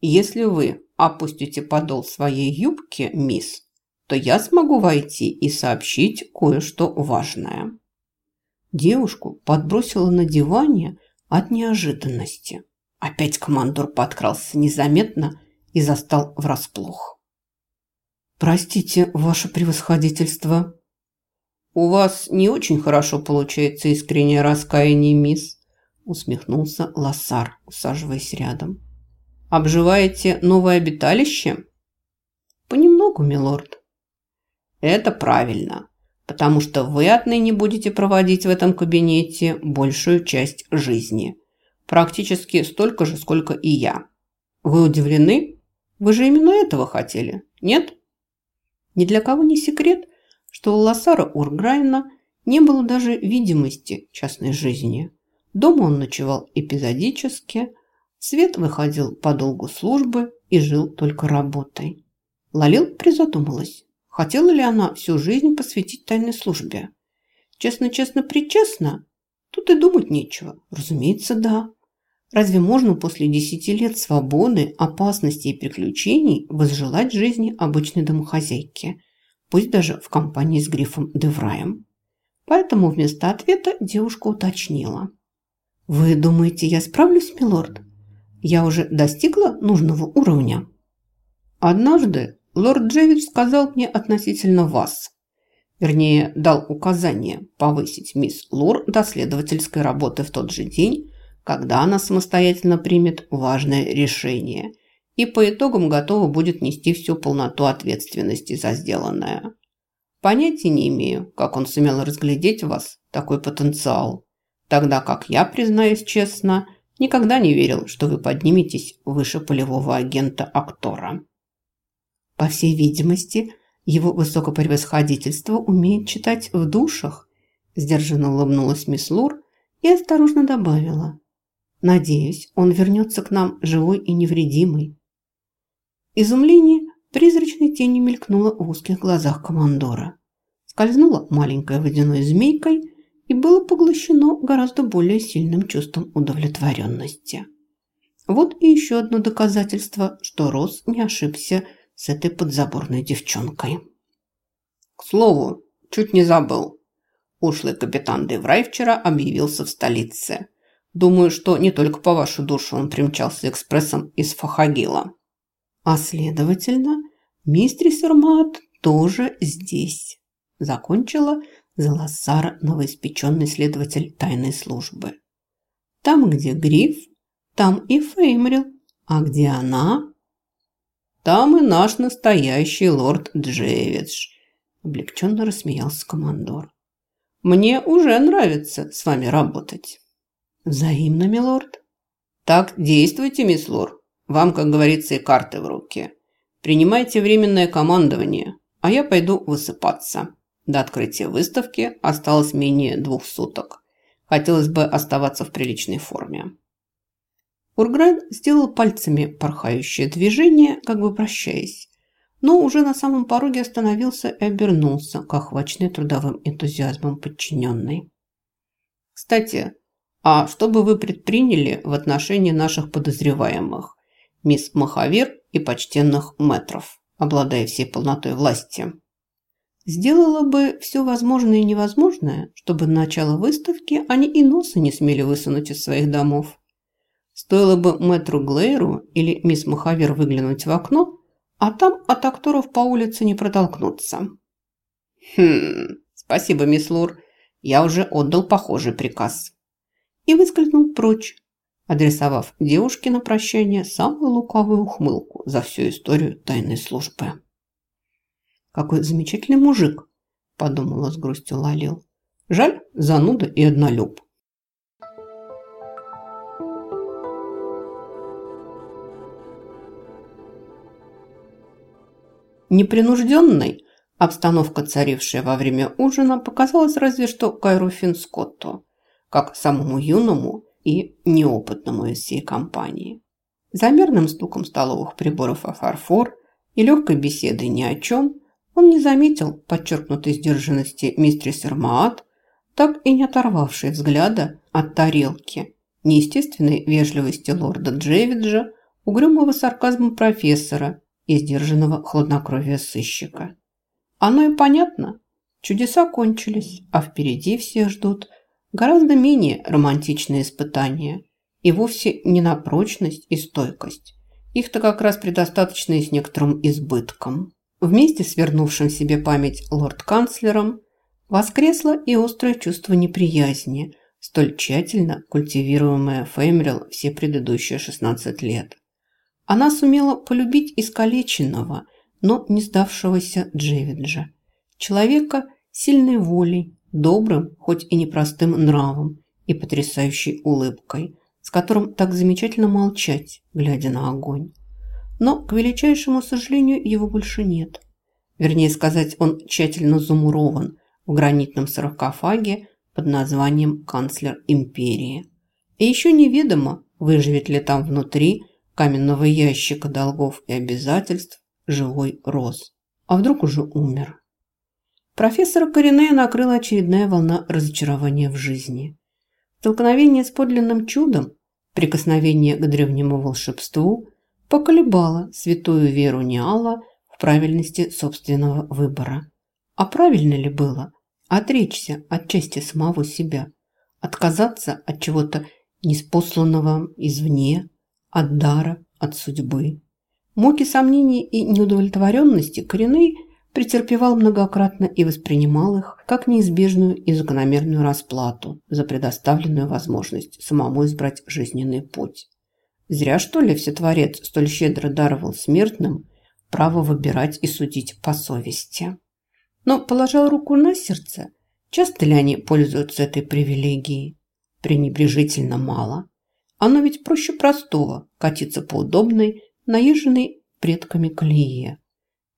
Если вы опустите подол своей юбки, мисс, то я смогу войти и сообщить кое-что важное». Девушку подбросила на диване от неожиданности. Опять командор подкрался незаметно и застал врасплох. «Простите, ваше превосходительство». «У вас не очень хорошо получается искреннее раскаяние, мисс», усмехнулся Лассар, усаживаясь рядом. «Обживаете новое обиталище?» «Понемногу, милорд». «Это правильно, потому что вы отныне будете проводить в этом кабинете большую часть жизни. Практически столько же, сколько и я. Вы удивлены? Вы же именно этого хотели, нет?» Ни для кого не секрет, что у Лассара Урграйна не было даже видимости частной жизни. Дома он ночевал эпизодически, Свет выходил по долгу службы и жил только работой. Лалил призадумалась, хотела ли она всю жизнь посвятить тайной службе. Честно-честно, причестно, тут и думать нечего. Разумеется, да. Разве можно после десяти лет свободы, опасности и приключений возжелать жизни обычной домохозяйки, пусть даже в компании с грифом Девраем? Поэтому вместо ответа девушка уточнила. «Вы думаете, я справлюсь, милорд? Я уже достигла нужного уровня?» «Однажды лорд Джевич сказал мне относительно вас. Вернее, дал указание повысить мисс Лор до следовательской работы в тот же день, когда она самостоятельно примет важное решение и по итогам готова будет нести всю полноту ответственности за сделанное. Понятия не имею, как он сумел разглядеть в вас такой потенциал, тогда как я, признаюсь честно, никогда не верил, что вы подниметесь выше полевого агента-актора. По всей видимости, его высокопревосходительство умеет читать в душах, сдержанно улыбнулась мисс Лур и осторожно добавила. Надеюсь, он вернется к нам живой и невредимый. Изумление призрачной тенью мелькнуло в узких глазах командора. Скользнуло маленькой водяной змейкой и было поглощено гораздо более сильным чувством удовлетворенности. Вот и еще одно доказательство, что Рос не ошибся с этой подзаборной девчонкой. К слову, чуть не забыл. Ушлый капитан Деврай вчера объявился в столице – Думаю, что не только по вашу душу он примчался экспрессом из Фахагила. А следовательно, мистрис Эрмат тоже здесь. Закончила Залассар, новоиспеченный следователь тайной службы. Там, где Гриф, там и Феймрил. А где она? Там и наш настоящий лорд Джевидж. Облегченно рассмеялся командор. Мне уже нравится с вами работать. «Взаимно, милорд». «Так действуйте, мисс Лор. Вам, как говорится, и карты в руки. Принимайте временное командование, а я пойду высыпаться. До открытия выставки осталось менее двух суток. Хотелось бы оставаться в приличной форме». Урграйн сделал пальцами порхающее движение, как бы прощаясь, но уже на самом пороге остановился и обернулся к охваченной трудовым энтузиазмом подчиненной. «Кстати, а что бы вы предприняли в отношении наших подозреваемых, мисс Махавир и почтенных метров, обладая всей полнотой власти? Сделала бы все возможное и невозможное, чтобы на начало выставки они и носа не смели высунуть из своих домов. Стоило бы мэтру Глейру или мисс Махавир выглянуть в окно, а там от акторов по улице не протолкнуться. Хм, спасибо, мисс Лур. Я уже отдал похожий приказ и выскользнул прочь, адресовав девушке на прощание самую лукавую ухмылку за всю историю тайной службы. «Какой замечательный мужик!» – подумала с грустью Лалил. «Жаль, зануда и однолюб». Непринужденной обстановка, царившая во время ужина, показалась разве что Кайру Финскотту как самому юному и неопытному из всей компании. За мерным стуком столовых приборов о фарфор и легкой беседой ни о чем он не заметил подчеркнутой сдержанности мистрис Эрмаат, так и не оторвавшей взгляда от тарелки, неестественной вежливости лорда Джевиджа, угрюмого сарказма профессора и сдержанного хладнокровия сыщика. Оно и понятно. Чудеса кончились, а впереди всех ждут гораздо менее романтичные испытания. И вовсе не на прочность и стойкость. Их-то как раз предостаточно и с некоторым избытком. Вместе с вернувшим себе память лорд-канцлером воскресло и острое чувство неприязни, столь тщательно культивируемое Феймрил все предыдущие 16 лет. Она сумела полюбить искалеченного, но не сдавшегося Джевиджа. Человека сильной волей, добрым, хоть и непростым нравом и потрясающей улыбкой, с которым так замечательно молчать, глядя на огонь. Но, к величайшему сожалению, его больше нет. Вернее сказать, он тщательно замурован в гранитном саркофаге под названием «Канцлер империи». И еще неведомо, выживет ли там внутри каменного ящика долгов и обязательств живой роз. А вдруг уже умер? Профессора Коренея накрыла очередная волна разочарования в жизни. Столкновение с подлинным чудом, прикосновение к древнему волшебству поколебало святую веру Ниала в правильности собственного выбора. А правильно ли было отречься от части самого себя, отказаться от чего-то неспосланного извне, от дара, от судьбы? Муки сомнений и неудовлетворенности Кореней претерпевал многократно и воспринимал их как неизбежную и закономерную расплату за предоставленную возможность самому избрать жизненный путь. Зря, что ли, Всетворец столь щедро даровал смертным право выбирать и судить по совести. Но, положил руку на сердце, часто ли они пользуются этой привилегией? Пренебрежительно мало. Оно ведь проще простого – катиться по удобной, наезженной предками колее.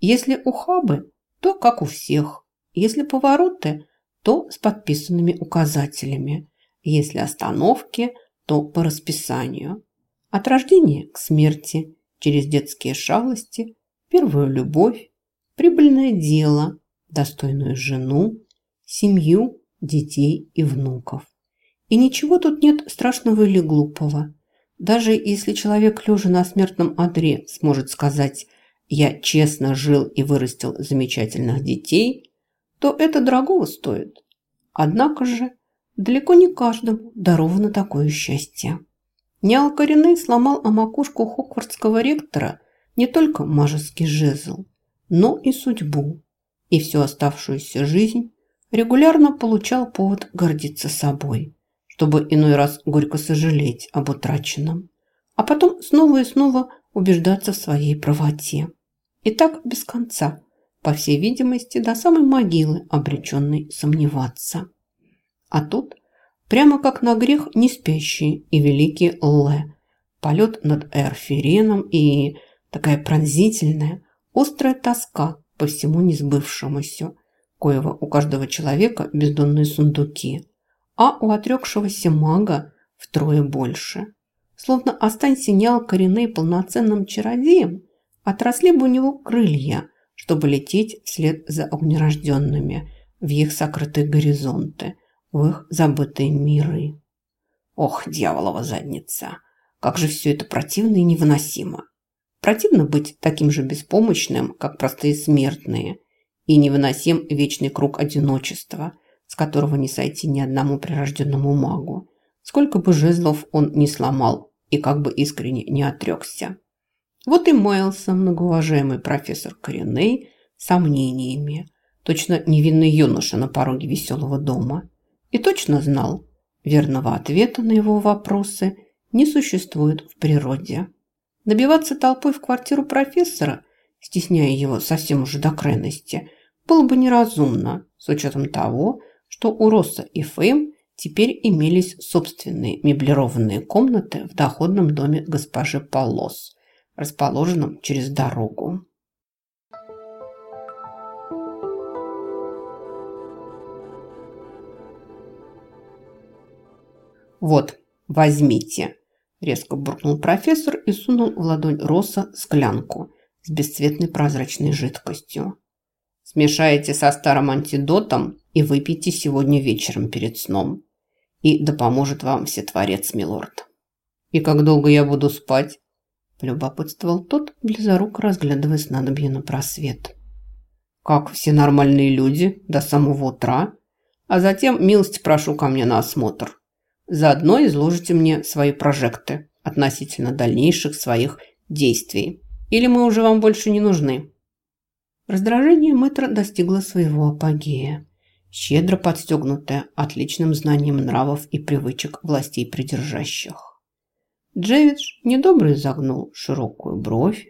Если ухабы, то как у всех. Если повороты, то с подписанными указателями. Если остановки, то по расписанию. От рождения к смерти, через детские шалости, первую любовь, прибыльное дело, достойную жену, семью, детей и внуков. И ничего тут нет страшного или глупого. Даже если человек, лежа на смертном одре, сможет сказать «я честно жил и вырастил замечательных детей», то это дорогого стоит. Однако же далеко не каждому даровано такое счастье. Ниал Кореней сломал о макушку хоквардского ректора не только мажеский жезл, но и судьбу. И всю оставшуюся жизнь регулярно получал повод гордиться собой чтобы иной раз горько сожалеть об утраченном, а потом снова и снова убеждаться в своей правоте. И так без конца, по всей видимости, до самой могилы, обреченной сомневаться. А тут, прямо как на грех, не спящий и великий Ле, полет над Эрфиреном и такая пронзительная, острая тоска по всему несбывшемуся, коего у каждого человека бездонные сундуки – а у отрекшегося мага втрое больше. Словно останься Ниал Кореней полноценным чародеем, отросли бы у него крылья, чтобы лететь вслед за огнерожденными в их сокрытые горизонты, в их забытые миры. Ох, дьяволова задница! Как же все это противно и невыносимо! Противно быть таким же беспомощным, как простые смертные, и невыносим вечный круг одиночества – с которого не сойти ни одному прирожденному магу. Сколько бы жезлов он не сломал и как бы искренне не отрекся. Вот и маялся многоуважаемый профессор Кореней сомнениями. Точно невинный юноша на пороге веселого дома. И точно знал, верного ответа на его вопросы не существует в природе. Набиваться толпой в квартиру профессора, стесняя его совсем уже до крайности, было бы неразумно, с учетом того, что у Росса и Фейм теперь имелись собственные меблированные комнаты в доходном доме госпожи Полос, расположенном через дорогу. «Вот, возьмите!» – резко буркнул профессор и сунул в ладонь Росса склянку с бесцветной прозрачной жидкостью. Смешаете со старым антидотом и выпейте сегодня вечером перед сном. И да поможет вам все творец, милорд. И как долго я буду спать? полюбопытствовал тот, близоруко разглядывая снадобье на просвет. «Как все нормальные люди, до самого утра, а затем милости прошу ко мне на осмотр. Заодно изложите мне свои прожекты относительно дальнейших своих действий. Или мы уже вам больше не нужны?» Раздражение мэтра достигло своего апогея, щедро подстегнутое отличным знанием нравов и привычек властей придержащих. Джевидж недобро изогнул широкую бровь,